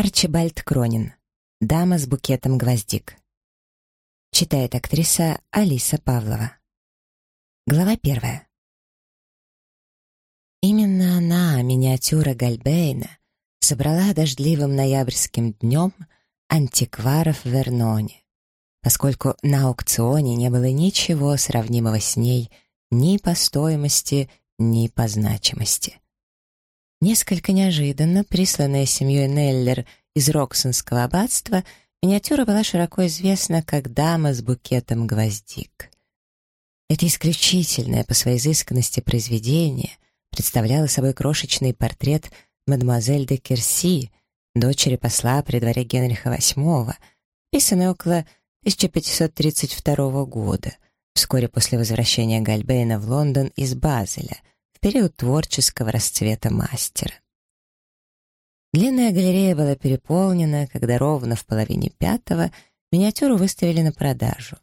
Арчибальд Кронин. Дама с букетом гвоздик. Читает актриса Алиса Павлова. Глава первая. Именно она, миниатюра Гальбейна, собрала дождливым ноябрьским днем антикваров в Верноне, поскольку на аукционе не было ничего сравнимого с ней ни по стоимости, ни по значимости. Несколько неожиданно присланная семьей Неллер из Роксонского аббатства, миниатюра была широко известна как «Дама с букетом гвоздик». Это исключительное по своей изысканности произведение представляло собой крошечный портрет мадемуазель де Керси, дочери посла при дворе Генриха VIII, писанный около 1532 года, вскоре после возвращения Гальбейна в Лондон из Базеля — период творческого расцвета мастера. Длинная галерея была переполнена, когда ровно в половине пятого миниатюру выставили на продажу.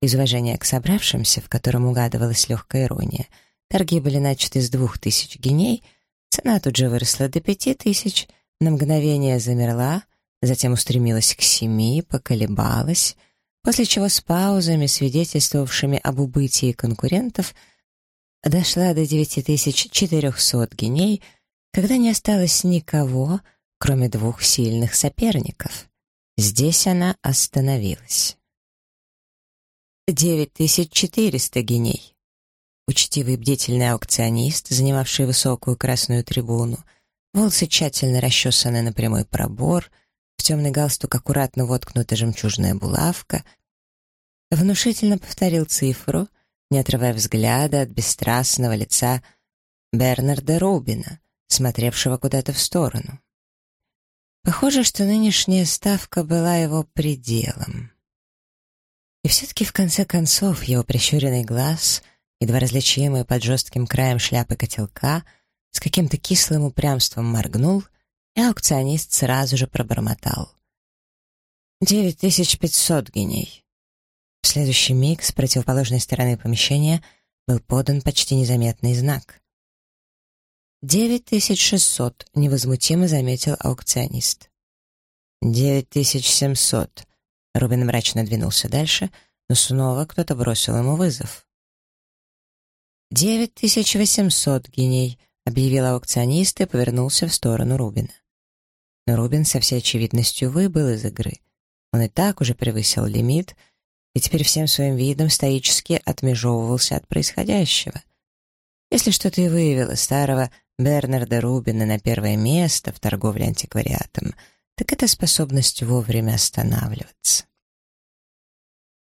Из уважения к собравшимся, в котором угадывалась легкая ирония, торги были начаты с двух тысяч геней, цена тут же выросла до пяти тысяч, на мгновение замерла, затем устремилась к семи, поколебалась, после чего с паузами, свидетельствовавшими об убытии конкурентов, дошла до 9400 геней, когда не осталось никого, кроме двух сильных соперников. Здесь она остановилась. 9400 геней. Учтивый бдительный аукционист, занимавший высокую красную трибуну, волосы тщательно расчесаны на прямой пробор, в темный галстук аккуратно воткнута жемчужная булавка, внушительно повторил цифру — не отрывая взгляда от бесстрастного лица Бернарда Рубина, смотревшего куда-то в сторону. Похоже, что нынешняя ставка была его пределом. И все-таки в конце концов его прищуренный глаз, едва различимый под жестким краем шляпы котелка, с каким-то кислым упрямством моргнул, и аукционист сразу же пробормотал. «Девять тысяч пятьсот геней». В следующий миг с противоположной стороны помещения был подан почти незаметный знак. «Девять тысяч шестьсот», — невозмутимо заметил аукционист. «Девять тысяч семьсот». Рубин мрачно двинулся дальше, но снова кто-то бросил ему вызов. «Девять тысяч восемьсот геней», — объявил аукционист и повернулся в сторону Рубина. Но Рубин со всей очевидностью выбыл из игры. Он и так уже превысил лимит — и теперь всем своим видом стоически отмежевывался от происходящего. Если что-то и выявило старого Бернарда Рубина на первое место в торговле антиквариатом, так это способность вовремя останавливаться.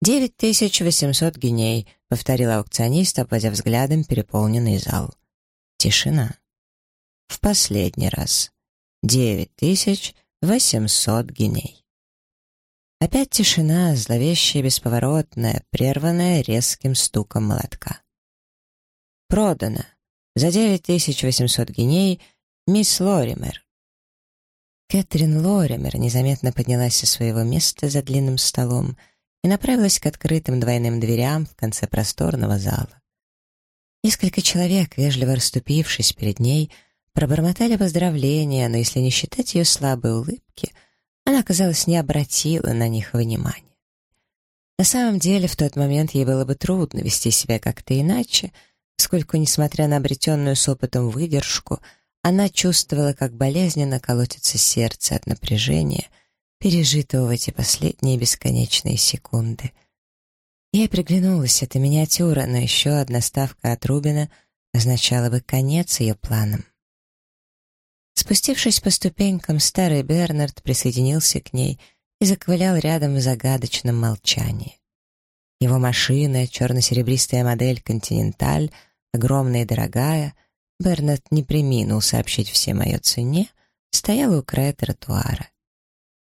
«Девять тысяч восемьсот геней», — повторил аукционист, обводя взглядом переполненный зал. Тишина. В последний раз. Девять тысяч восемьсот геней. Опять тишина, зловещая, бесповоротная, прерванная резким стуком молотка. «Продано. За 9800 геней мисс Лоример». Кэтрин Лоример незаметно поднялась со своего места за длинным столом и направилась к открытым двойным дверям в конце просторного зала. Несколько человек, вежливо расступившись перед ней, пробормотали поздравления, но если не считать ее слабой улыбки — она, казалось, не обратила на них внимания. На самом деле, в тот момент ей было бы трудно вести себя как-то иначе, поскольку, несмотря на обретенную с опытом выдержку, она чувствовала, как болезненно колотится сердце от напряжения, пережитого в эти последние бесконечные секунды. Ей приглянулась эта миниатюра, но еще одна ставка от Рубина означала бы конец ее планам. Спустившись по ступенькам, старый Бернард присоединился к ней и заковылял рядом в загадочном молчании. Его машина, черно-серебристая модель «Континенталь», огромная и дорогая, Бернард не приминул сообщить всем о ее цене, стояла у края тротуара.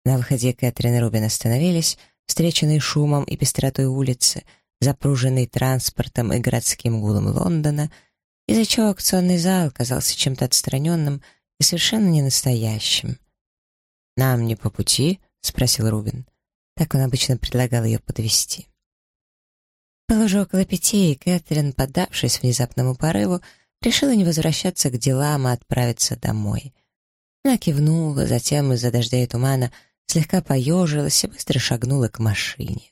На выходе Кэтрин и Рубин остановились, встреченные шумом и пестротой улицы, запруженной транспортом и городским гулом Лондона, из-за чего аукционный зал казался чем-то отстраненным и совершенно не настоящим. «Нам не по пути?» — спросил Рубин. Так он обычно предлагал ее подвести. Было уже около пяти, и Кэтрин, поддавшись внезапному порыву, решила не возвращаться к делам, а отправиться домой. Она кивнула, затем из-за дождя и тумана слегка поежилась и быстро шагнула к машине.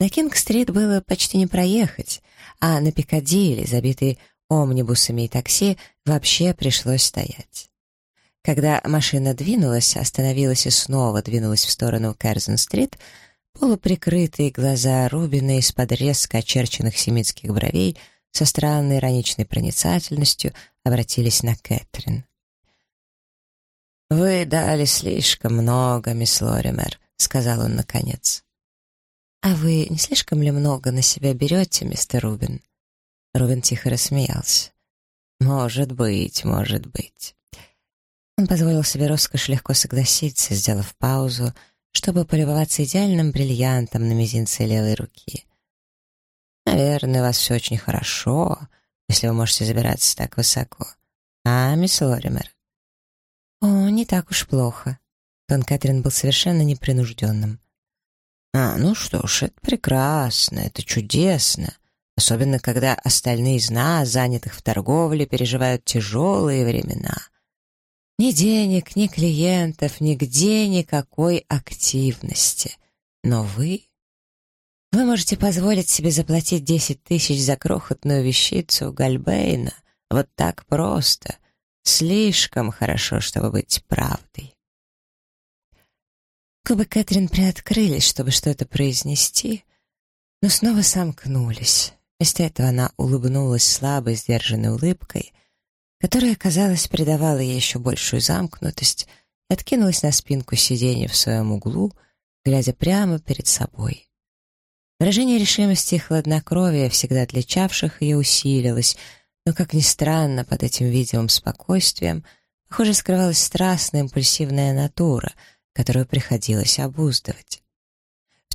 На Кинг-стрит было почти не проехать, а на Пикадилли, забитый омнибусами и такси, вообще пришлось стоять. Когда машина двинулась, остановилась и снова двинулась в сторону Кэрзен-стрит, полуприкрытые глаза Рубина из-под резко очерченных семитских бровей со странной ироничной проницательностью обратились на Кэтрин. «Вы дали слишком много, мисс Лоример», — сказал он наконец. «А вы не слишком ли много на себя берете, мистер Рубин?» Рубин тихо рассмеялся. «Может быть, может быть». Он позволил себе роскошь легко согласиться, сделав паузу, чтобы полюбоваться идеальным бриллиантом на мизинце левой руки. «Наверное, у вас все очень хорошо, если вы можете забираться так высоко. А, мисс Лоример?» «О, не так уж плохо». Тон Кэтрин был совершенно непринужденным. «А, ну что ж, это прекрасно, это чудесно. Особенно, когда остальные из нас, занятых в торговле, переживают тяжелые времена. Ни денег, ни клиентов, нигде никакой активности. Но вы... Вы можете позволить себе заплатить десять тысяч за крохотную вещицу Гальбейна. Вот так просто. Слишком хорошо, чтобы быть правдой. Губы Кэтрин приоткрылись, чтобы что-то произнести, но снова сомкнулись. Вместо этого она улыбнулась слабой, сдержанной улыбкой, которая, казалось, придавала ей еще большую замкнутость, и откинулась на спинку сиденья в своем углу, глядя прямо перед собой. Выражение решимости и хладнокровия, всегда отличавших ее, усилилось, но, как ни странно, под этим видимым спокойствием, похоже, скрывалась страстная импульсивная натура, которую приходилось обуздывать.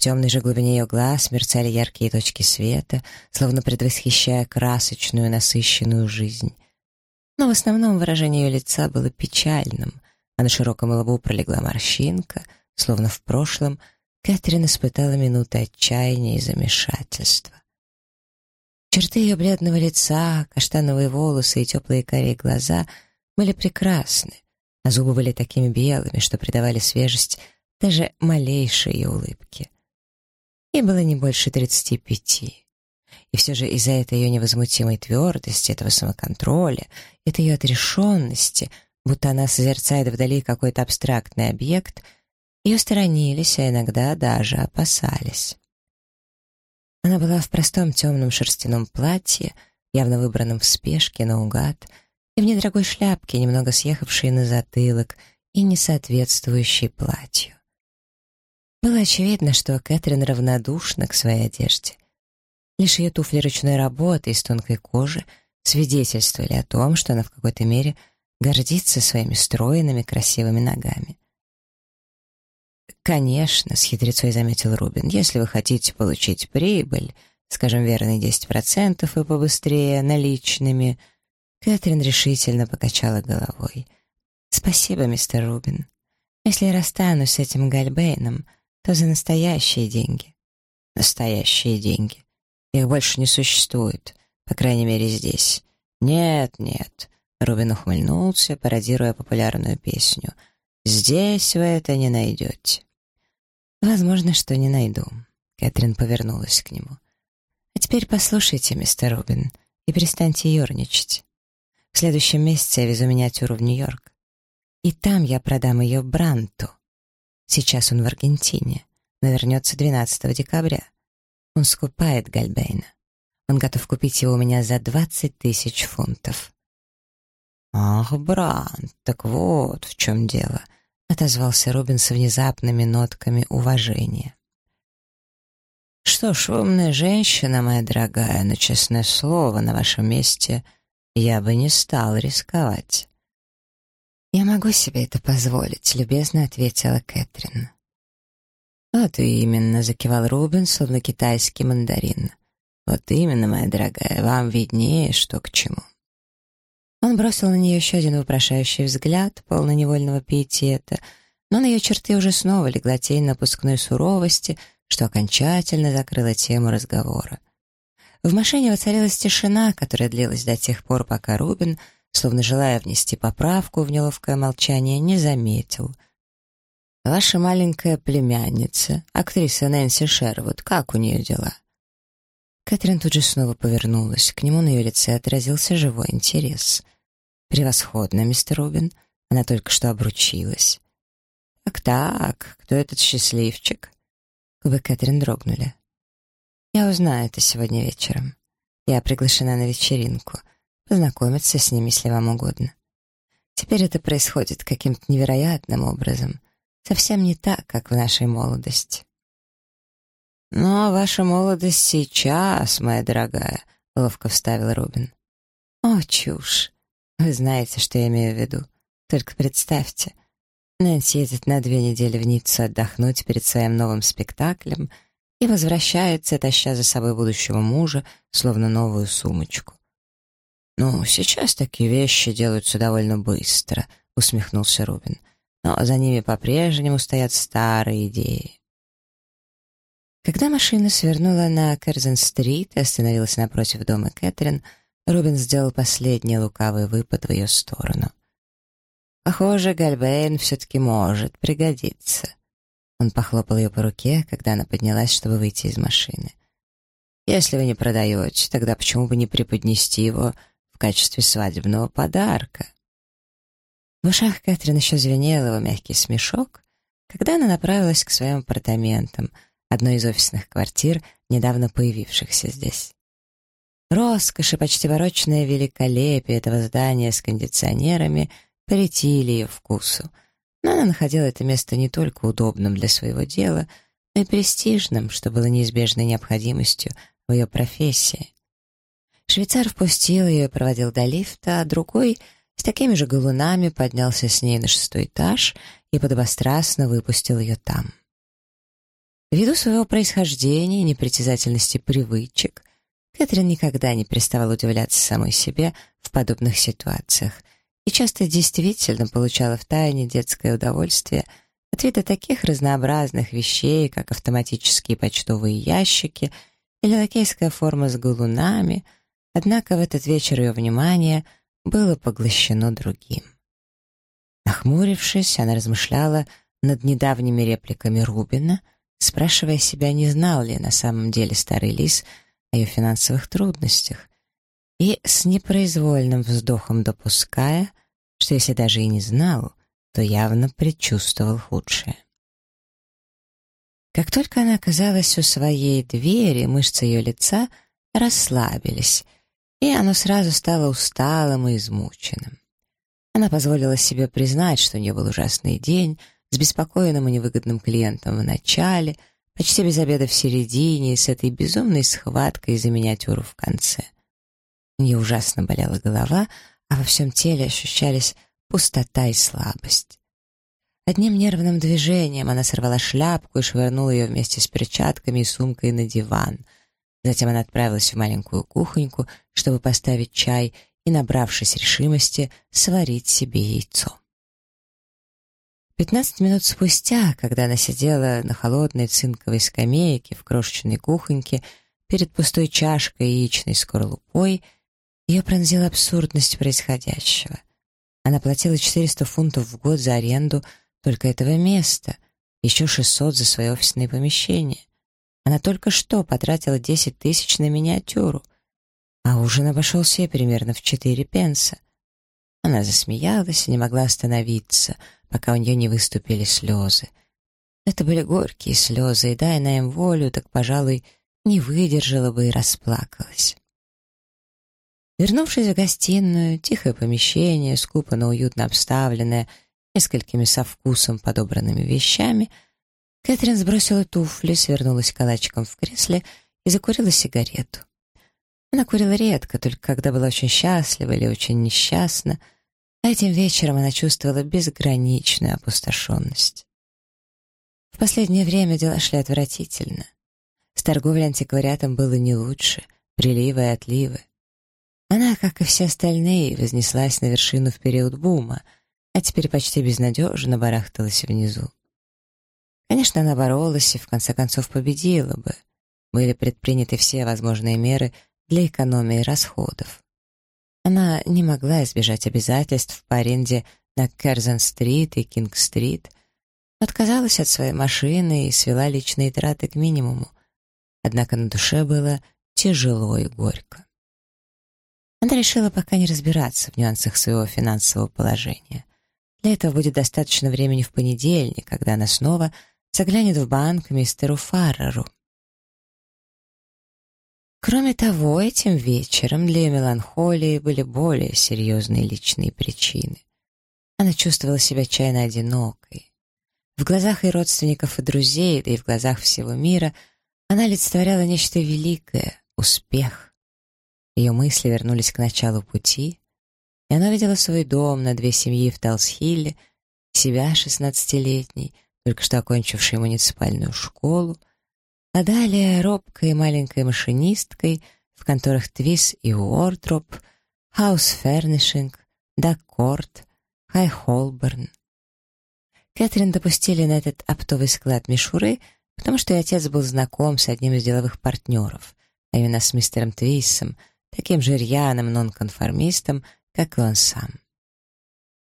Темной же глубине ее глаз мерцали яркие точки света, словно предвосхищая красочную, насыщенную жизнь. Но в основном выражение ее лица было печальным, а на широком лбу пролегла морщинка, словно в прошлом Кэтрин испытала минуты отчаяния и замешательства. Черты ее бледного лица, каштановые волосы и теплые карие глаза были прекрасны, а зубы были такими белыми, что придавали свежесть даже малейшей ее улыбке. Ей было не больше тридцати пяти. И все же из-за этой ее невозмутимой твердости, этого самоконтроля, этой ее отрешенности, будто она созерцает вдали какой-то абстрактный объект, ее сторонились, а иногда даже опасались. Она была в простом темном шерстяном платье, явно выбранном в спешке, наугад, и в недорогой шляпке, немного съехавшей на затылок и не соответствующей платью. Было очевидно, что Кэтрин равнодушна к своей одежде. Лишь ее туфли ручной работы из тонкой кожи свидетельствовали о том, что она в какой-то мере гордится своими стройными красивыми ногами. «Конечно», — с хитрецой заметил Рубин, «если вы хотите получить прибыль, скажем, верные 10% и побыстрее, наличными...» Кэтрин решительно покачала головой. «Спасибо, мистер Рубин. Если я расстанусь с этим Гальбейном, то за настоящие деньги». «Настоящие деньги. Их больше не существует, по крайней мере, здесь». «Нет, нет», — Рубин ухмыльнулся, пародируя популярную песню. «Здесь вы это не найдете». «Возможно, что не найду». Кэтрин повернулась к нему. «А теперь послушайте, мистер Рубин, и перестаньте ерничать. В следующем месяце я везу миниатюру в Нью-Йорк. И там я продам ее Бранту. Сейчас он в Аргентине, но вернется 12 декабря. Он скупает Гальбейна. Он готов купить его у меня за 20 тысяч фунтов». «Ах, Брант, так вот в чем дело», отозвался Робин с внезапными нотками уважения. «Что ж, умная женщина, моя дорогая, но, честное слово, на вашем месте я бы не стал рисковать». «Я могу себе это позволить», — любезно ответила Кэтрин. «Вот именно», — закивал Рубин, словно китайский мандарин. «Вот именно, моя дорогая, вам виднее, что к чему». Он бросил на нее еще один вопрошающий взгляд, полный невольного пиетета, но на ее черты уже снова легла тень напускной суровости, что окончательно закрыла тему разговора. В машине воцарилась тишина, которая длилась до тех пор, пока Рубин словно желая внести поправку в неловкое молчание, не заметил. «Ваша маленькая племянница, актриса Нэнси Шервуд, как у нее дела?» Кэтрин тут же снова повернулась. К нему на ее лице отразился живой интерес. «Превосходно, мистер Рубин. Она только что обручилась». «Так-так, кто этот счастливчик?» Губы Кэтрин дрогнули. «Я узнаю это сегодня вечером. Я приглашена на вечеринку. Познакомиться с ним, если вам угодно. Теперь это происходит каким-то невероятным образом. Совсем не так, как в нашей молодости». «Ну, а ваша молодость сейчас, моя дорогая», — ловко вставил Рубин. «О, чушь! Вы знаете, что я имею в виду. Только представьте, Нэнси едет на две недели в Ниццу отдохнуть перед своим новым спектаклем и возвращается, таща за собой будущего мужа, словно новую сумочку. «Ну, сейчас такие вещи делаются довольно быстро», — усмехнулся Рубин. «Но за ними по-прежнему стоят старые идеи». Когда машина свернула на Керзен-стрит и остановилась напротив дома Кэтрин, Рубин сделал последний лукавый выпад в ее сторону. «Похоже, Гальбейн все-таки может пригодиться». Он похлопал ее по руке, когда она поднялась, чтобы выйти из машины. «Если вы не продаете, тогда почему бы не преподнести его качестве свадебного подарка?» В ушах Кэтрин еще звенел его мягкий смешок, когда она направилась к своим апартаментам — одной из офисных квартир, недавно появившихся здесь. Роскошь и почти ворочное великолепие этого здания с кондиционерами претили ее вкусу, но она находила это место не только удобным для своего дела, но и престижным, что было неизбежной необходимостью в ее профессии. Швейцар впустил ее и проводил до лифта, а другой с такими же галунами поднялся с ней на шестой этаж и подобострастно выпустил ее там. Ввиду своего происхождения и непритязательности привычек, Кэтрин никогда не переставала удивляться самой себе в подобных ситуациях и часто действительно получала в тайне детское удовольствие от вида таких разнообразных вещей, как автоматические почтовые ящики или лакейская форма с галунами, однако в этот вечер ее внимание было поглощено другим. Нахмурившись, она размышляла над недавними репликами Рубина — спрашивая себя, не знал ли на самом деле старый лис о ее финансовых трудностях, и с непроизвольным вздохом допуская, что если даже и не знал, то явно предчувствовал худшее. Как только она оказалась у своей двери, мышцы ее лица расслабились, и оно сразу стало усталым и измученным. Она позволила себе признать, что у нее был ужасный день, с беспокойным и невыгодным клиентом в начале, почти без обеда в середине и с этой безумной схваткой за миниатюру в конце. У нее ужасно болела голова, а во всем теле ощущались пустота и слабость. Одним нервным движением она сорвала шляпку и швырнула ее вместе с перчатками и сумкой на диван. Затем она отправилась в маленькую кухоньку, чтобы поставить чай и, набравшись решимости, сварить себе яйцо. Пятнадцать минут спустя, когда она сидела на холодной цинковой скамейке в крошечной кухоньке перед пустой чашкой яичной скорлупой, ее пронзила абсурдность происходящего. Она платила 400 фунтов в год за аренду только этого места, еще 600 за свое офисное помещение. Она только что потратила 10 тысяч на миниатюру, а ужин обошелся ей примерно в 4 пенса. Она засмеялась и не могла остановиться — пока у нее не выступили слезы. Это были горькие слезы, и дай она им волю, так, пожалуй, не выдержала бы и расплакалась. Вернувшись в гостиную, тихое помещение, скупо, но уютно обставленное, несколькими со вкусом подобранными вещами, Кэтрин сбросила туфли, свернулась калачиком в кресле и закурила сигарету. Она курила редко, только когда была очень счастлива или очень несчастна — а этим вечером она чувствовала безграничную опустошенность. В последнее время дела шли отвратительно. С торговлей антиквариатом было не лучше, приливы и отливы. Она, как и все остальные, вознеслась на вершину в период бума, а теперь почти безнадежно барахталась внизу. Конечно, она боролась и в конце концов победила бы. Были предприняты все возможные меры для экономии расходов. Она не могла избежать обязательств по аренде на Керзен-стрит и Кинг-стрит, отказалась от своей машины и свела личные траты к минимуму. Однако на душе было тяжело и горько. Она решила пока не разбираться в нюансах своего финансового положения. Для этого будет достаточно времени в понедельник, когда она снова заглянет в банк мистеру Фарреру. Кроме того, этим вечером для меланхолии были более серьезные личные причины. Она чувствовала себя отчаянно одинокой. В глазах и родственников, и друзей, да и в глазах всего мира она олицетворяла нечто великое — успех. Ее мысли вернулись к началу пути, и она видела свой дом на две семьи в Талсхилле, себя, шестнадцатилетней, только что окончившей муниципальную школу, а далее робкой маленькой машинисткой в конторах Твис и Уортроп, Хаус Фернишинг, Даккорд, Хай Холборн. Кэтрин допустили на этот оптовый склад мишуры, потому что ее отец был знаком с одним из деловых партнеров, а именно с мистером Твиссом, таким же рьяным нонконформистом, как и он сам.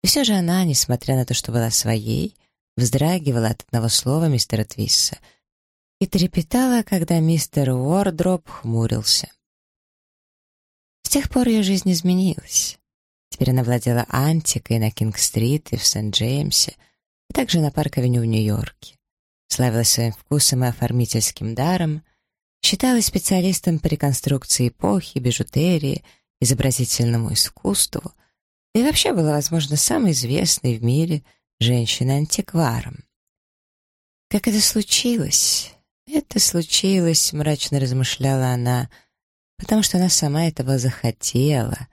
И все же она, несмотря на то, что была своей, вздрагивала от одного слова мистера Твисса — и трепетала, когда мистер Уордроп хмурился. С тех пор ее жизнь изменилась. Теперь она владела антикой на Кинг-стрит и в Сент-Джеймсе, а также на Парк-авеню в Нью-Йорке. Славилась своим вкусом и оформительским даром, считалась специалистом по реконструкции эпохи, бижутерии, изобразительному искусству и вообще была, возможно, самой известной в мире женщиной-антикваром. Как это случилось? «Это случилось», — мрачно размышляла она, «потому что она сама этого захотела,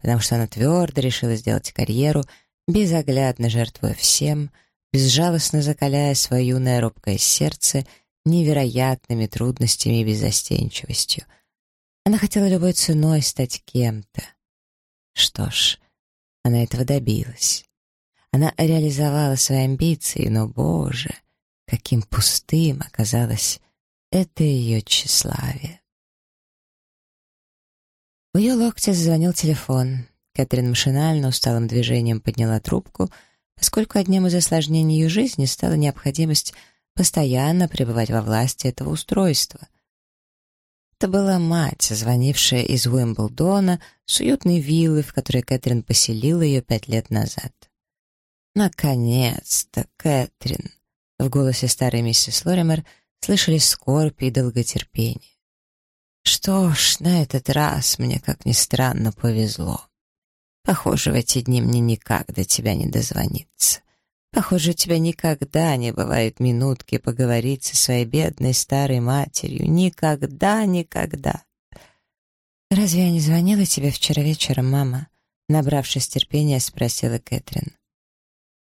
потому что она твердо решила сделать карьеру, безоглядно жертвуя всем, безжалостно закаляя свое юное робкое сердце невероятными трудностями и беззастенчивостью. Она хотела любой ценой стать кем-то. Что ж, она этого добилась. Она реализовала свои амбиции, но, боже, каким пустым оказалось это ее тщеславие. У ее локтя зазвонил телефон. Кэтрин машинально, усталым движением подняла трубку, поскольку одним из осложнений ее жизни стала необходимость постоянно пребывать во власти этого устройства. Это была мать, звонившая из Уимблдона с уютной виллы, в которой Кэтрин поселила ее пять лет назад. «Наконец-то, Кэтрин!» В голосе старой миссис Лоример — слышались скорбь и долготерпение. Что ж, на этот раз мне, как ни странно, повезло. Похоже, в эти дни мне никак до тебя не дозвониться. Похоже, у тебя никогда не бывает минутки поговорить со своей бедной старой матерью. Никогда, никогда. «Разве я не звонила тебе вчера вечером, мама?» Набравшись терпения, спросила Кэтрин.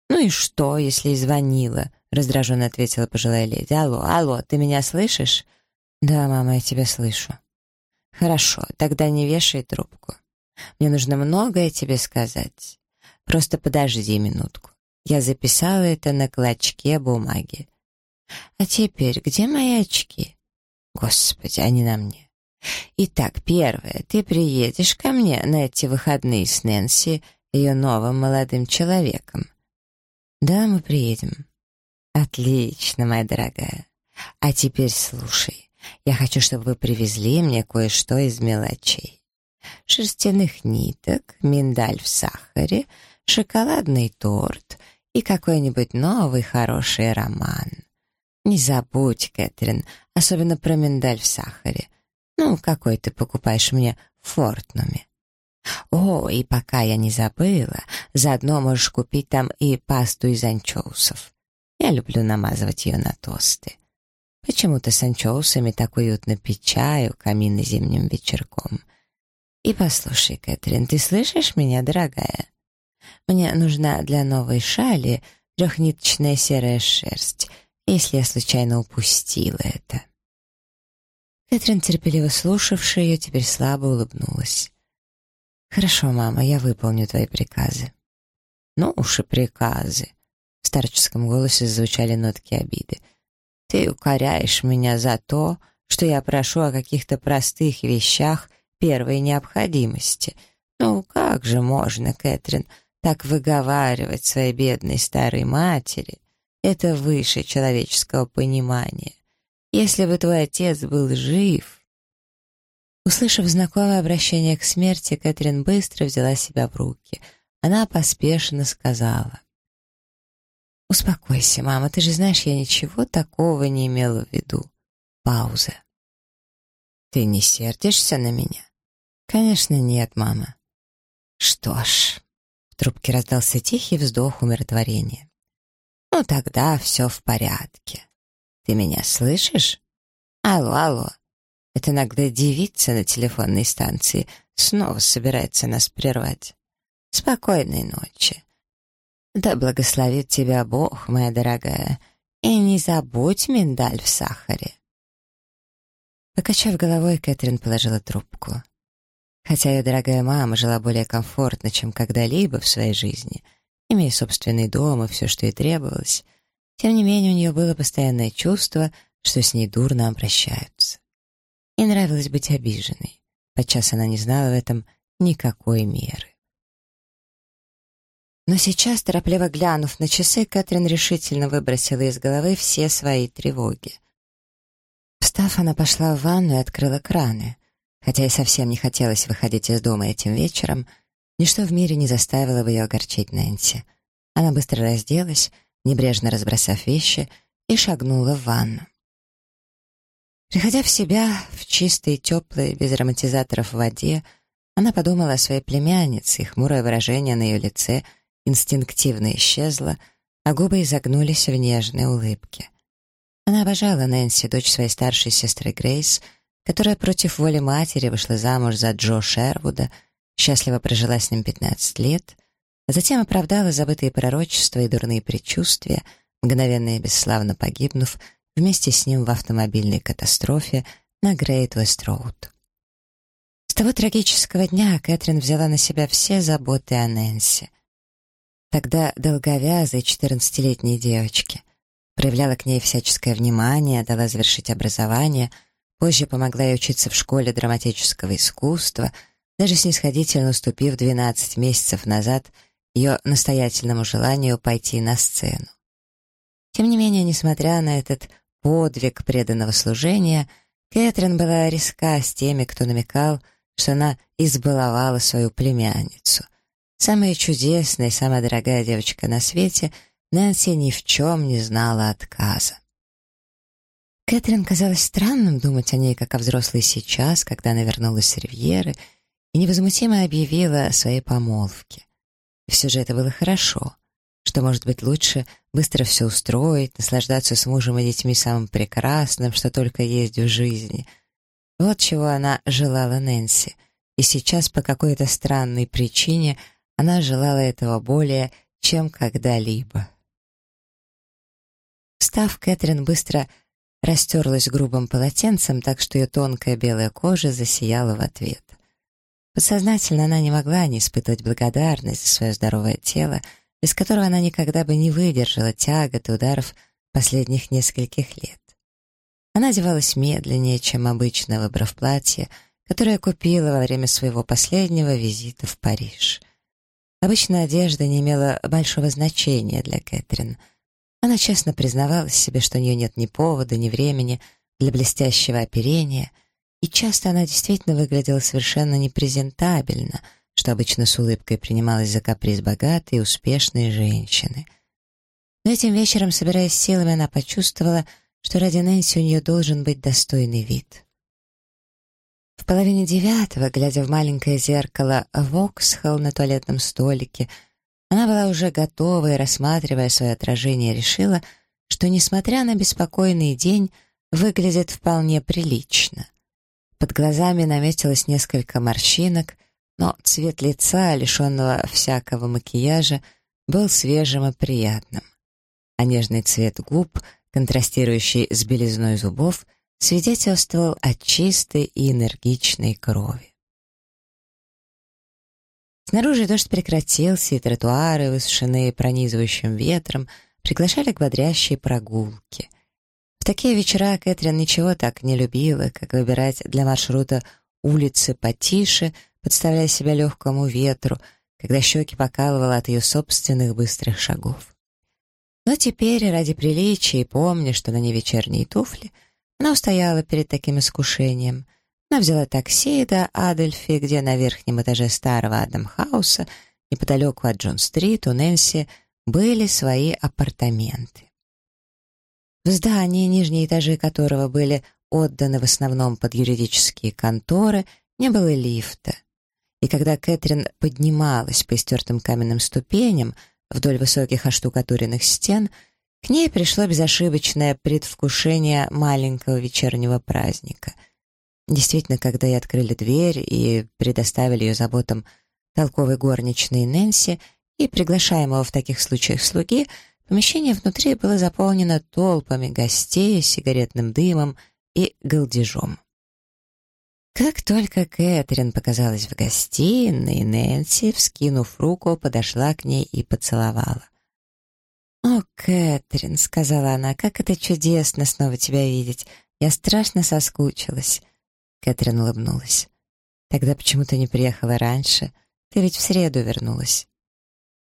«Ну и что, если и звонила?» раздраженно ответила пожилая леди. «Алло, алло, ты меня слышишь?» «Да, мама, я тебя слышу». «Хорошо, тогда не вешай трубку. Мне нужно многое тебе сказать. Просто подожди минутку. Я записала это на клочке бумаги. А теперь, где мои очки? Господи, они на мне. Итак, первое, ты приедешь ко мне на эти выходные с Нэнси, ее новым молодым человеком. Да, мы приедем. «Отлично, моя дорогая. А теперь слушай. Я хочу, чтобы вы привезли мне кое-что из мелочей. Шерстяных ниток, миндаль в сахаре, шоколадный торт и какой-нибудь новый хороший роман. Не забудь, Кэтрин, особенно про миндаль в сахаре. Ну, какой ты покупаешь мне в Фортнуме. О, и пока я не забыла, заодно можешь купить там и пасту из анчоусов. Я люблю намазывать ее на тосты. Почему-то с анчоусами так уютно пить чаю каминно зимним вечерком. И послушай, Кэтрин, ты слышишь меня, дорогая? Мне нужна для новой шали трехниточная серая шерсть, если я случайно упустила это. Кэтрин, терпеливо слушавшая ее, теперь слабо улыбнулась. «Хорошо, мама, я выполню твои приказы». «Ну уж и приказы», в старческом голосе звучали нотки обиды. «Ты укоряешь меня за то, что я прошу о каких-то простых вещах первой необходимости. «Ну, как же можно, Кэтрин, так выговаривать своей бедной старой матери? Это выше человеческого понимания. Если бы твой отец был жив...» Услышав знакомое обращение к смерти, Кэтрин быстро взяла себя в руки. Она поспешно сказала. «Успокойся, мама, ты же знаешь, я ничего такого не имела в виду». Пауза. «Ты не сердишься на меня?» «Конечно нет, мама». «Что ж...» В трубке раздался тихий вздох умиротворения. «Ну тогда все в порядке. Ты меня слышишь? Алло, алло. Это иногда девица на телефонной станции снова собирается нас прервать. Спокойной ночи. Да благословит тебя Бог, моя дорогая, и не забудь миндаль в сахаре. Покачав головой, Кэтрин положила трубку. Хотя ее дорогая мама жила более комфортно, чем когда-либо в своей жизни, имея собственный дом и все, что ей требовалось, тем не менее у нее было постоянное чувство, что с ней дурно обращаются. Ей нравилось быть обиженной. Подчас она не знала в этом никакой меры. Но сейчас, торопливо глянув на часы, Кэтрин решительно выбросила из головы все свои тревоги. Встав, она пошла в ванну и открыла краны. Хотя и совсем не хотелось выходить из дома этим вечером, ничто в мире не заставило бы ее огорчить Нэнси. Она быстро разделась, небрежно разбросав вещи, и шагнула в ванну. Приходя в себя в чистой, теплой, без ароматизаторов воде, она подумала о своей племяннице, и хмурое выражение на ее лице — инстинктивно исчезла, а губы изогнулись в нежной улыбке. Она обожала Нэнси, дочь своей старшей сестры Грейс, которая против воли матери вышла замуж за Джо Шервуда, счастливо прожила с ним 15 лет, а затем оправдала забытые пророчества и дурные предчувствия, мгновенно и бесславно погибнув вместе с ним в автомобильной катастрофе на Грейт Вест Роуд. С того трагического дня Кэтрин взяла на себя все заботы о Нэнси — Тогда долговязой четырнадцатилетней девочке. Проявляла к ней всяческое внимание, дала завершить образование, позже помогла ей учиться в школе драматического искусства, даже снисходительно уступив 12 месяцев назад ее настоятельному желанию пойти на сцену. Тем не менее, несмотря на этот подвиг преданного служения, Кэтрин была резка с теми, кто намекал, что она избаловала свою племянницу. Самая чудесная и самая дорогая девочка на свете, Нэнси ни в чем не знала отказа. Кэтрин казалось странным думать о ней, как о взрослой сейчас, когда она вернулась с Ривьеры и невозмутимо объявила о своей помолвке. И все же это было хорошо. Что может быть лучше быстро все устроить, наслаждаться с мужем и детьми самым прекрасным, что только есть в жизни. Вот чего она желала Нэнси. И сейчас по какой-то странной причине — она желала этого более, чем когда-либо. Встав, Кэтрин быстро растерлась грубым полотенцем, так что ее тонкая белая кожа засияла в ответ. Подсознательно она не могла не испытывать благодарность за свое здоровое тело, без которого она никогда бы не выдержала тягот и ударов последних нескольких лет. Она одевалась медленнее, чем обычно, выбрав платье, которое купила во время своего последнего визита в Париж — Обычная одежда не имела большого значения для Кэтрин. Она честно признавалась себе, что у нее нет ни повода, ни времени для блестящего оперения, и часто она действительно выглядела совершенно непрезентабельно, что обычно с улыбкой принималась за каприз богатой и успешной женщины. Но этим вечером, собираясь силами, она почувствовала, что ради Нэнси у нее должен быть достойный вид. В половине девятого, глядя в маленькое зеркало Воксхолл на туалетном столике, она была уже готова и, рассматривая свое отражение, решила, что, несмотря на беспокойный день, выглядит вполне прилично. Под глазами наметилось несколько морщинок, но цвет лица, лишенного всякого макияжа, был свежим и приятным. А нежный цвет губ, контрастирующий с белизной зубов, свидетельствовал о чистой и энергичной крови. Снаружи дождь прекратился, и тротуары, высушенные пронизывающим ветром, приглашали к бодрящей прогулке. В такие вечера Кэтрин ничего так не любила, как выбирать для маршрута улицы потише, подставляя себя легкому ветру, когда щеки покалывало от ее собственных быстрых шагов. Но теперь, ради приличия и помня, что на ней вечерние туфли, она устояла перед таким искушением. Она взяла такси до Адельфи, где на верхнем этаже старого Адамхауса, неподалеку от Джон-стрит, у Нэнси были свои апартаменты. В здании, нижние этажи которого были отданы в основном под юридические конторы, не было лифта. И когда Кэтрин поднималась по истертым каменным ступеням вдоль высоких оштукатуренных стен, к ней пришло безошибочное предвкушение маленького вечернего праздника. Действительно, когда ей открыли дверь и предоставили ее заботам толковой горничной Нэнси и приглашаемого в таких случаях слуги, помещение внутри было заполнено толпами гостей, сигаретным дымом и галдежом. Как только Кэтрин показалась в гостиной, Нэнси, вскинув руку, подошла к ней и поцеловала. «О, Кэтрин», — сказала она, — «как это чудесно снова тебя видеть. Я страшно соскучилась». Кэтрин улыбнулась. «Тогда почему ты не приехала раньше? Ты ведь в среду вернулась».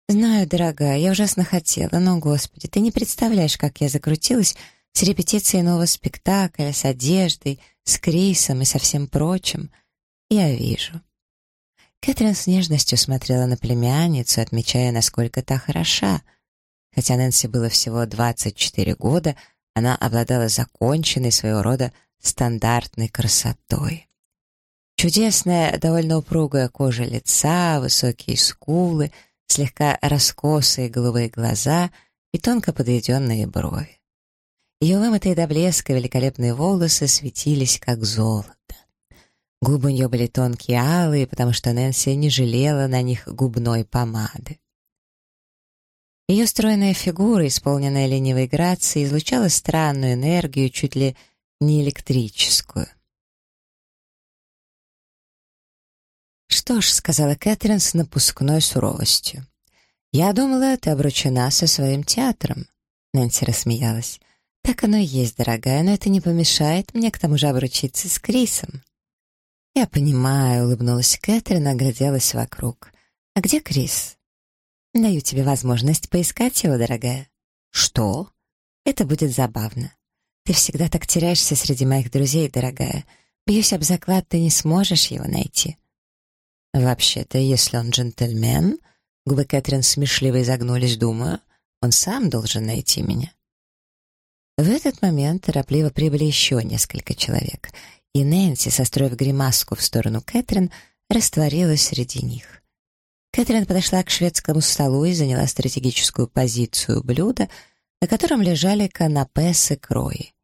«Знаю, дорогая, я ужасно хотела, но, Господи, ты не представляешь, как я закрутилась с репетицией нового спектакля, с одеждой, с Крисом и со всем прочим. Я вижу. Кэтрин с нежностью смотрела на племянницу, отмечая, насколько та хороша. Хотя Нэнси было всего 24 года, она обладала законченной своего рода стандартной красотой. Чудесная, довольно упругая кожа лица, высокие скулы, слегка раскосые голубые глаза и тонко подведенные брови. Ее вымытые до блеска великолепные волосы светились, как золото. Губы у нее были тонкие алые, потому что Нэнси не жалела на них губной помады. Ее стройная фигура, исполненная ленивой грацией, излучала странную энергию, чуть ли не электрическую. «Что ж», — сказала Кэтрин с напускной суровостью, — «я думала, ты обручена со своим театром». Нэнси рассмеялась. «Так оно и есть, дорогая, но это не помешает мне к тому же обручиться с Крисом». «Я понимаю», — улыбнулась Кэтрин, огляделась вокруг. «А где Крис?» «Даю тебе возможность поискать его, дорогая». «Что?» «Это будет забавно. Ты всегда так теряешься среди моих друзей, дорогая. Бьюсь об заклад, ты не сможешь его найти». «Вообще-то, если он джентльмен...» Губы Кэтрин смешливо изогнулись, думаю, он сам должен найти меня. В этот момент торопливо прибыли еще несколько человек, и Нэнси, состроив гримаску в сторону Кэтрин, растворилась среди них. Кэтрин подошла к шведскому столу и заняла стратегическую позицию блюда, на котором лежали канапе с икрой.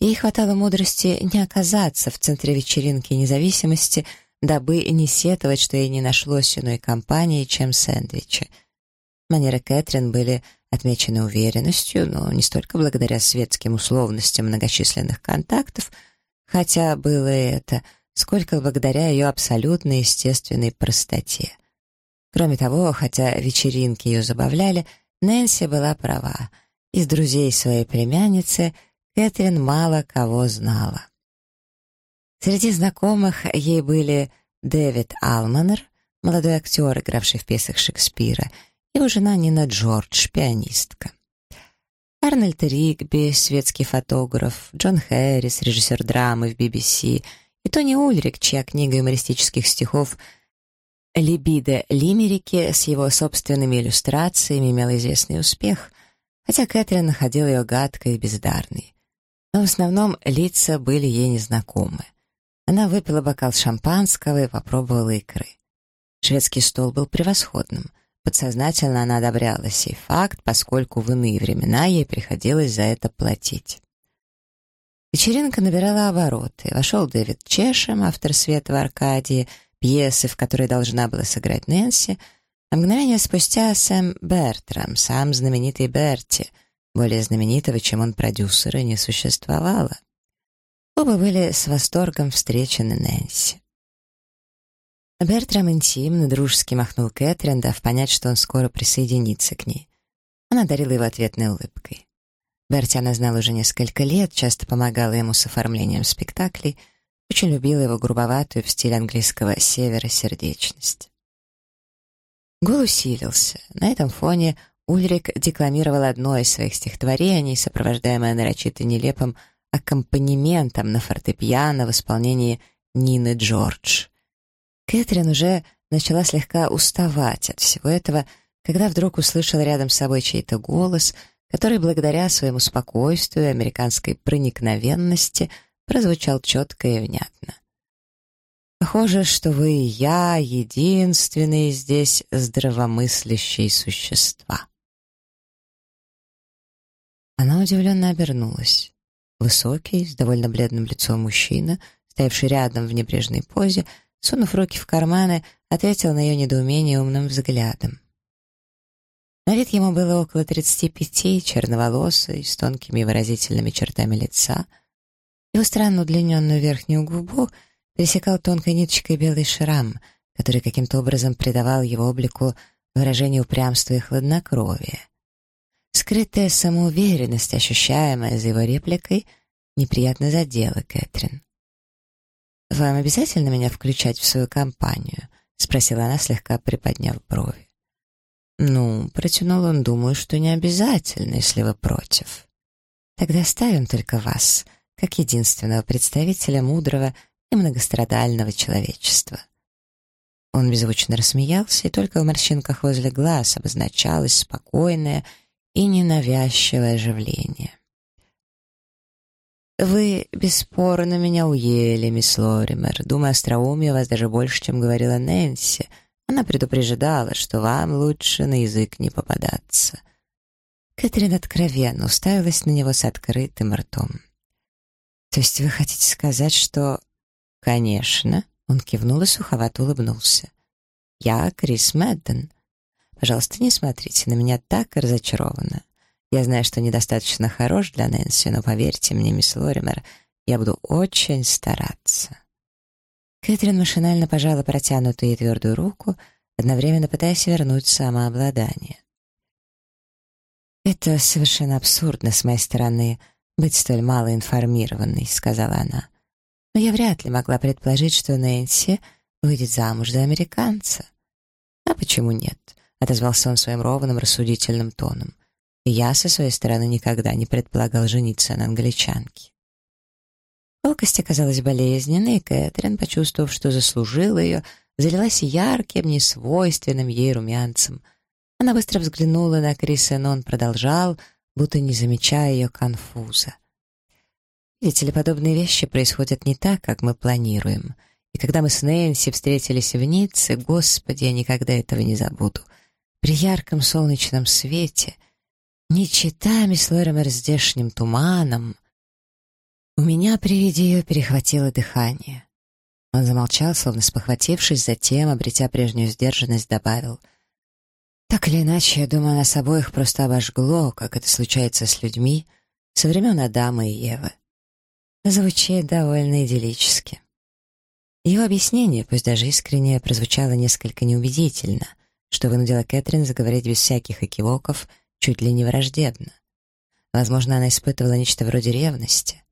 Ей хватало мудрости не оказаться в центре вечеринки независимости, дабы не сетовать, что ей не нашлось иной компании, чем сэндвичи. Манеры Кэтрин были отмечены уверенностью, но не столько благодаря светским условностям многочисленных контактов, хотя было это, сколько благодаря ее абсолютно естественной простоте. Кроме того, хотя вечеринки ее забавляли, Нэнси была права. Из друзей своей племянницы Кэтрин мало кого знала. Среди знакомых ей были Дэвид Алманер, молодой актер, игравший в пьесах Шекспира, его жена Нина Джордж, пианистка. Арнольд Ригби, светский фотограф, Джон Хэррис, режиссер драмы в BBC, и Тони Ульрик, чья книга юмористических стихов «Либидо Лимерики» с его собственными иллюстрациями имела известный успех, хотя Кэтрин находила ее гадкой и бездарной. Но в основном лица были ей незнакомы. Она выпила бокал шампанского и попробовала икры. Шведский стол был превосходным — Подсознательно она одобряла сей факт, поскольку в иные времена ей приходилось за это платить. Вечеринка набирала обороты. Вошел Дэвид Чешем, автор «Света в Аркадии», пьесы, в которой должна была сыграть Нэнси, а мгновение спустя Сэм Бертрам, сам знаменитый Берти, более знаменитого, чем он продюсера, не существовало. Оба были с восторгом встречены Нэнси. Бертрам интимно, дружески махнул Кэтрин, дав понять, что он скоро присоединится к ней. Она дарила его ответной улыбкой. Берти она знала уже несколько лет, часто помогала ему с оформлением спектаклей, очень любила его грубоватую в стиле английского севера сердечность. Гул усилился. На этом фоне Ульрик декламировал одно из своих стихотворений, сопровождаемое нарочито нелепым аккомпанементом на фортепиано в исполнении Нины Джордж. Кэтрин уже начала слегка уставать от всего этого, когда вдруг услышала рядом с собой чей-то голос, который благодаря своему спокойствию и американской проникновенности прозвучал четко и внятно. «Похоже, что вы и я — единственные здесь здравомыслящие существа». Она удивленно обернулась. Высокий, с довольно бледным лицом мужчина, стоявший рядом в небрежной позе, сунув руки в карманы, ответил на ее недоумение умным взглядом. На вид ему было около тридцати пяти, черноволосый, с тонкими выразительными чертами лица. Его странно удлиненную верхнюю губу пересекал тонкой ниточкой белый шрам, который каким-то образом придавал его облику выражение упрямства и хладнокровия. Скрытая самоуверенность, ощущаемая за его репликой, неприятно задела Кэтрин. «Вам обязательно меня включать в свою компанию?» — спросила она, слегка приподняв брови. «Ну, протянул он, думаю, что не обязательно, если вы против. Тогда оставим только вас, как единственного представителя мудрого и многострадального человечества». Он беззвучно рассмеялся, и только в морщинках возле глаз обозначалось спокойное и ненавязчивое оживление. «Вы бесспорно меня уели, мисс Лоример. Думаю, остроумие вас даже больше, чем говорила Нэнси. Она предупреждала, что вам лучше на язык не попадаться». Кэтрин откровенно уставилась на него с открытым ртом. «То есть вы хотите сказать, что...» «Конечно», — он кивнул и суховато улыбнулся. «Я Крис Мэдден. Пожалуйста, не смотрите на меня так разочарованно. Я знаю, что недостаточно хорош для Нэнси, но поверьте мне, мисс Лоример, я буду очень стараться». Кэтрин машинально пожала протянутую ей твердую руку, одновременно пытаясь вернуть самообладание. «Это совершенно абсурдно с моей стороны, быть столь малоинформированной», — сказала она. «Но я вряд ли могла предположить, что Нэнси выйдет замуж за американца». «А почему нет?» — отозвался он своим ровным, рассудительным тоном. «Я, со своей стороны, никогда не предполагал жениться на англичанке». Колкость оказалась болезненной, и Кэтрин, почувствовав, что заслужила ее, залилась ярким, несвойственным ей румянцем. Она быстро взглянула на Криса, но он продолжал, будто не замечая ее конфуза. Видите ли, подобные вещи происходят не так, как мы планируем. И когда мы с Нэнси встретились в Ницце, господи, я никогда этого не забуду — при ярком солнечном свете, не читами с Лоремер здешним туманом, у меня при виде ее перехватило дыхание. Он замолчал, словно спохватившись, затем, обретя прежнюю сдержанность, добавил «Так или иначе, я думаю, нас обоих просто обожгло, как это случается с людьми со времен Адама и Евы. Звучит довольно идиллически». Его объяснение, пусть даже искреннее, прозвучало несколько неубедительно — что вынудило Кэтрин заговорить без всяких экивоков, чуть ли не враждебно. Возможно, она испытывала нечто вроде ревности.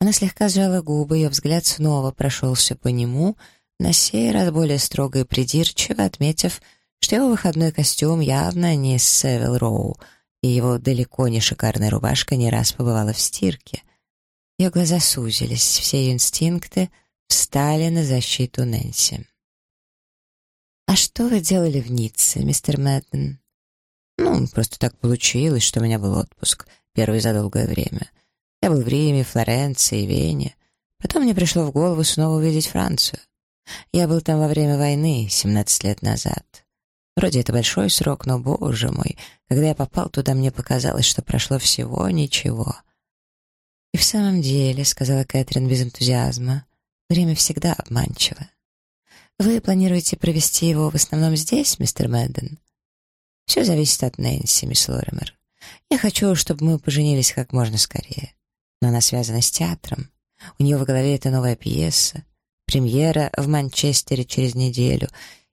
Она слегка сжала губы, ее взгляд снова прошелся по нему, на сей раз более строго и придирчиво, отметив, что его выходной костюм явно не Севил Роу, и его далеко не шикарная рубашка не раз побывала в стирке. Ее глаза сузились, все ее инстинкты встали на защиту Нэнси. «А что вы делали в Ницце, мистер Мэдден?» «Ну, просто так получилось, что у меня был отпуск, первый за долгое время. Я был в Риме, Флоренции, Вене. Потом мне пришло в голову снова увидеть Францию. Я был там во время войны, 17 лет назад. Вроде это большой срок, но, боже мой, когда я попал туда, мне показалось, что прошло всего ничего». «И в самом деле», — сказала Кэтрин без энтузиазма, — «время всегда обманчиво. Вы планируете провести его в основном здесь, мистер Мэдден? Все зависит от Нэнси, мисс Лоример. Я хочу, чтобы мы поженились как можно скорее. Но она связана с театром. У нее в голове это новая пьеса. Премьера в Манчестере через неделю.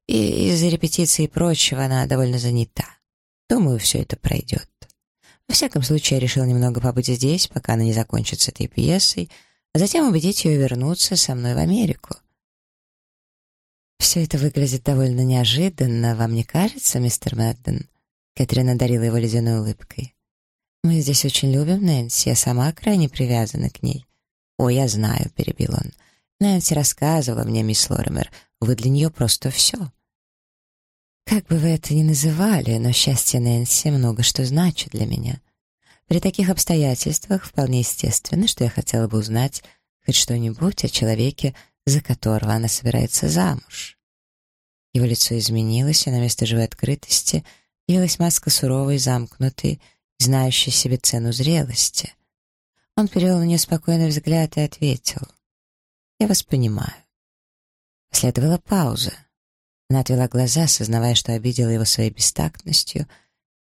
И из-за репетиции и прочего она довольно занята. Думаю, все это пройдет. Во всяком случае, я решил немного побыть здесь, пока она не закончит с этой пьесой, а затем убедить ее вернуться со мной в Америку. «Все это выглядит довольно неожиданно, вам не кажется, мистер Мэдден?» Кэтрин одарила его ледяной улыбкой. «Мы здесь очень любим Нэнси, я сама крайне привязана к ней». «О, я знаю», — перебил он. «Нэнси рассказывала мне, мисс Лоример, вы для нее просто все». «Как бы вы это ни называли, но счастье Нэнси много что значит для меня. При таких обстоятельствах вполне естественно, что я хотела бы узнать хоть что-нибудь о человеке, за которого она собирается замуж». Его лицо изменилось, и на место живой открытости явилась маска суровой, замкнутой, знающий себе цену зрелости. Он перевел на нее спокойный взгляд и ответил. «Я вас понимаю». Последовала пауза. Она отвела глаза, сознавая, что обидела его своей бестактностью,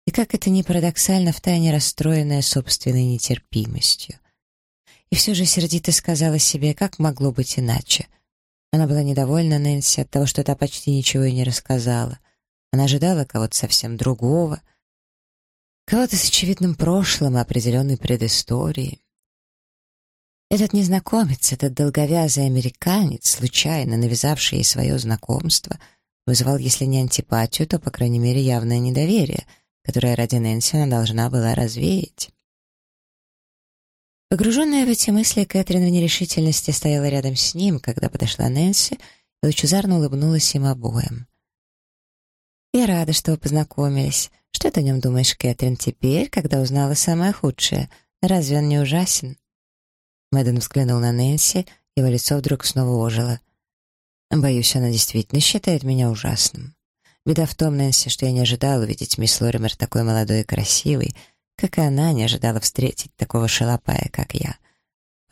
и, как это ни парадоксально, втайне расстроенная собственной нетерпимостью. И все же сердито сказала себе, как могло быть иначе. Она была недовольна Нэнси от того, что та почти ничего и не рассказала. Она ожидала кого-то совсем другого — Кого-то с очевидным прошлым и определенной предысторией. Этот незнакомец, этот долговязый американец, случайно навязавший ей свое знакомство, вызывал, если не антипатию, то, по крайней мере, явное недоверие, которое ради Нэнси она должна была развеять. Погруженная в эти мысли, Кэтрин в нерешительности стояла рядом с ним, когда подошла Нэнси и лучезарно улыбнулась им обоим. «Я рада, что вы познакомились. Что ты о нем думаешь, Кэтрин, теперь, когда узнала самое худшее? Разве он не ужасен?» Мэдден взглянул на Нэнси, его лицо вдруг снова ожило. «Боюсь, она действительно считает меня ужасным. Беда в том, Нэнси, что я не ожидала увидеть мисс Лоример такой молодой и красивой, как и она не ожидала встретить такого шалопая, как я.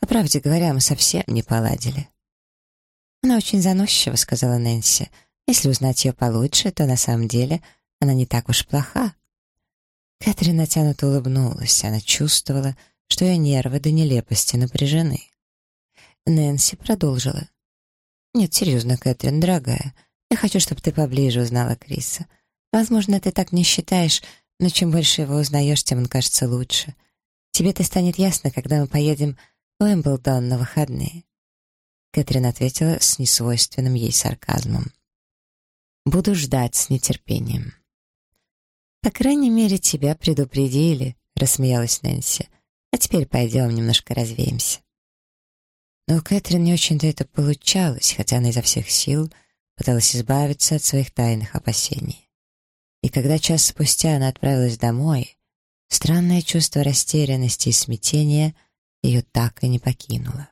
По правде говоря, мы совсем не поладили». «Она очень заносчива», — сказала Нэнси. «Если узнать ее получше, то на самом деле она не так уж плоха. Кэтрин натянуто улыбнулась. Она чувствовала, что ее нервы до нелепости напряжены. Нэнси продолжила. «Нет, серьезно, Кэтрин, дорогая, я хочу, чтобы ты поближе узнала Криса. Возможно, ты так не считаешь, но чем больше его узнаешь, тем он кажется лучше. Тебе это станет ясно, когда мы поедем в Уэмблдон на выходные». Кэтрин ответила с несвойственным ей сарказмом. «Буду ждать с нетерпением». «По крайней мере, тебя предупредили», — рассмеялась Нэнси. «А теперь пойдем немножко развеемся». Но у Кэтрин не очень-то это получалось, хотя она изо всех сил пыталась избавиться от своих тайных опасений. И когда час спустя она отправилась домой, странное чувство растерянности и смятения ее так и не покинуло.